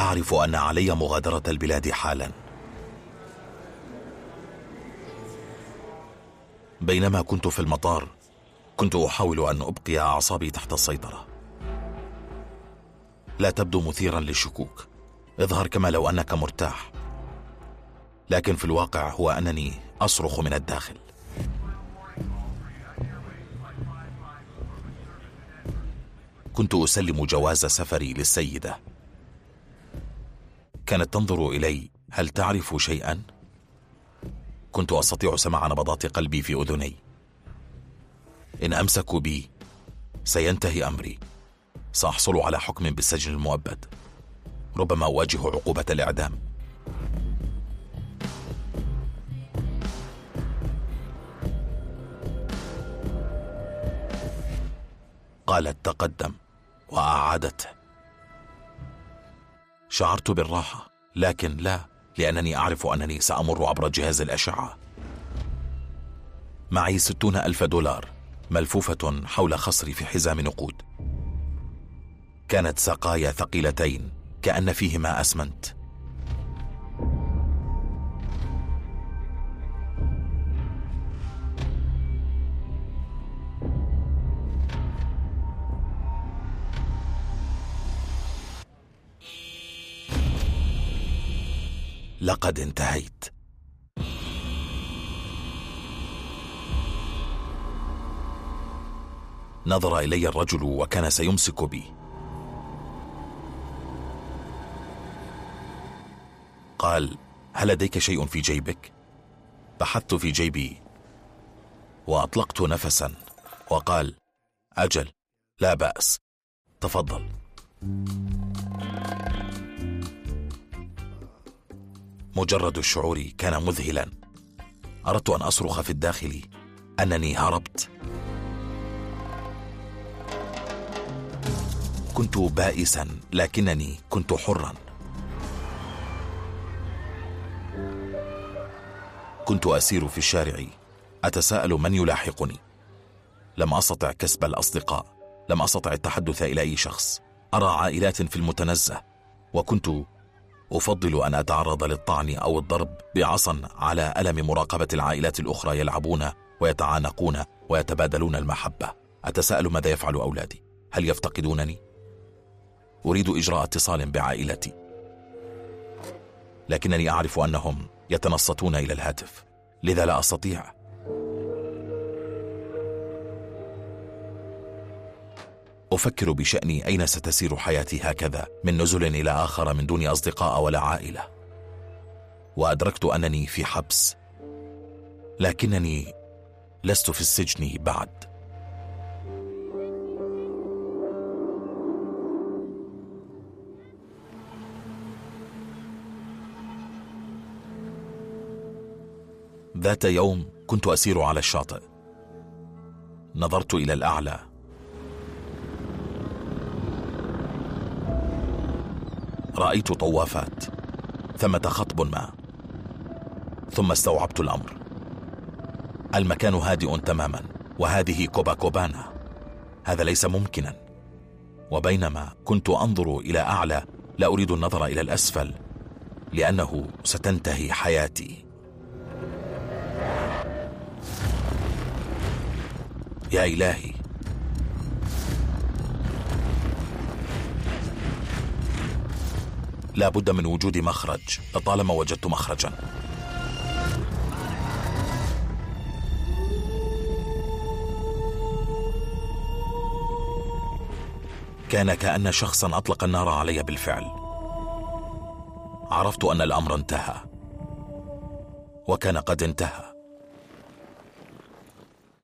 أعرف أن علي مغادرة البلاد حالا. بينما كنت في المطار كنت أحاول أن أبقي أعصابي تحت السيطرة. لا تبدو مثيرا للشكوك. اظهر كما لو أنك مرتاح. لكن في الواقع هو أنني أصرخ من الداخل. كنت أسلم جواز سفري للسيدة. كانت تنظر إلي هل تعرف شيئا؟ كنت أستطيع سماع نبضات قلبي في أذني. إن أمسكوا بي سينتهي أمري. سأحصل على حكم بالسجن المؤبد. ربما أواجه عقوبة الإعدام. قالت تقدم وأعادته. شعرت بالراحة. لكن لا لأنني أعرف أنني سأمر عبر جهاز الأشعة. معي ستون ألف دولار ملفوفة حول خصري في حزام نقود. كانت ساقاي ثقيلتين كأن فيهما أسمنت. لقد انتهيت. نظر إلي الرجل وكان سيمسك بي. قال هل لديك شيء في جيبك؟ بحثت في جيبي وأطلقت نفسا وقال أجل لا بأس تفضل. مجرد الشعور كان مذهلا. أردت أن أصرخ في الداخل. أنني هربت. كنت بائسا لكنني كنت حرا. كنت أسير في الشارع. أتساءل من يلاحقني؟ لم أستطع كسب الأصدقاء. لم أستطع التحدث إلى أي شخص. أرى عائلات في المتنزه. وكنت أفضل أن أتعرض للطعن أو الضرب بعصا على ألم مراقبة العائلات الأخرى يلعبون ويتعانقون ويتبادلون المحبة. أتساءل ماذا يفعل أولادي؟ هل يفتقدونني؟ أريد إجراء اتصال بعائلتي. لكنني أعرف أنهم يتنصتون إلى الهاتف لذا لا أستطيع أفكر بشان أين ستسير حياتي هكذا من نزل إلى آخر من دون أصدقاء ولا عائلة. وأدركت أنني في حبس. لكنني لست في السجن بعد. ذات يوم كنت أسير على الشاطئ. نظرت إلى الأعلى. رأيت طوافات ثمة خطب ما ثم استوعبت الأمر. المكان هادئ تماما وهذه كوبا كوبانا. هذا ليس ممكنا. وبينما كنت أنظر إلى أعلى لا أريد النظر إلى الأسفل لأنه ستنتهي حياتي. يا إلهي لا بد من وجود مخرج. لطالما وجدت مخرجا. كان كأن شخصا أطلق النار علي بالفعل. عرفت أن الأمر انتهى. وكان قد انتهى.